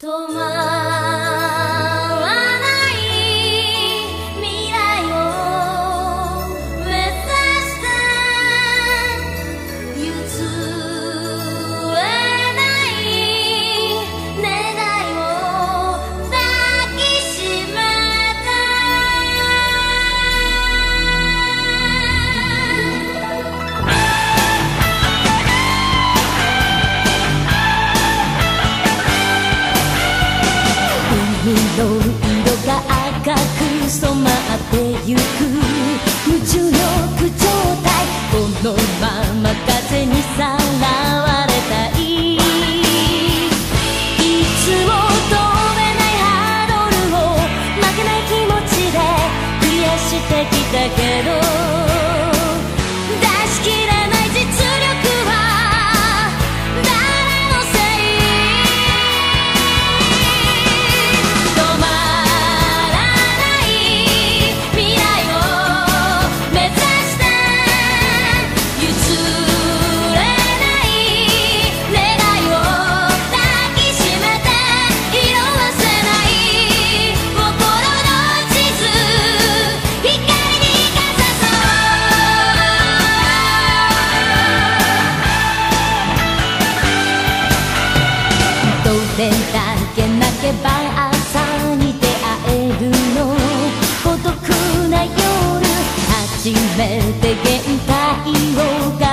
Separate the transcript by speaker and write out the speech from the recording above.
Speaker 1: তোমার ってゆく。夢中れだけ泣けば朝に出会えるの孤独な夜初めて限界を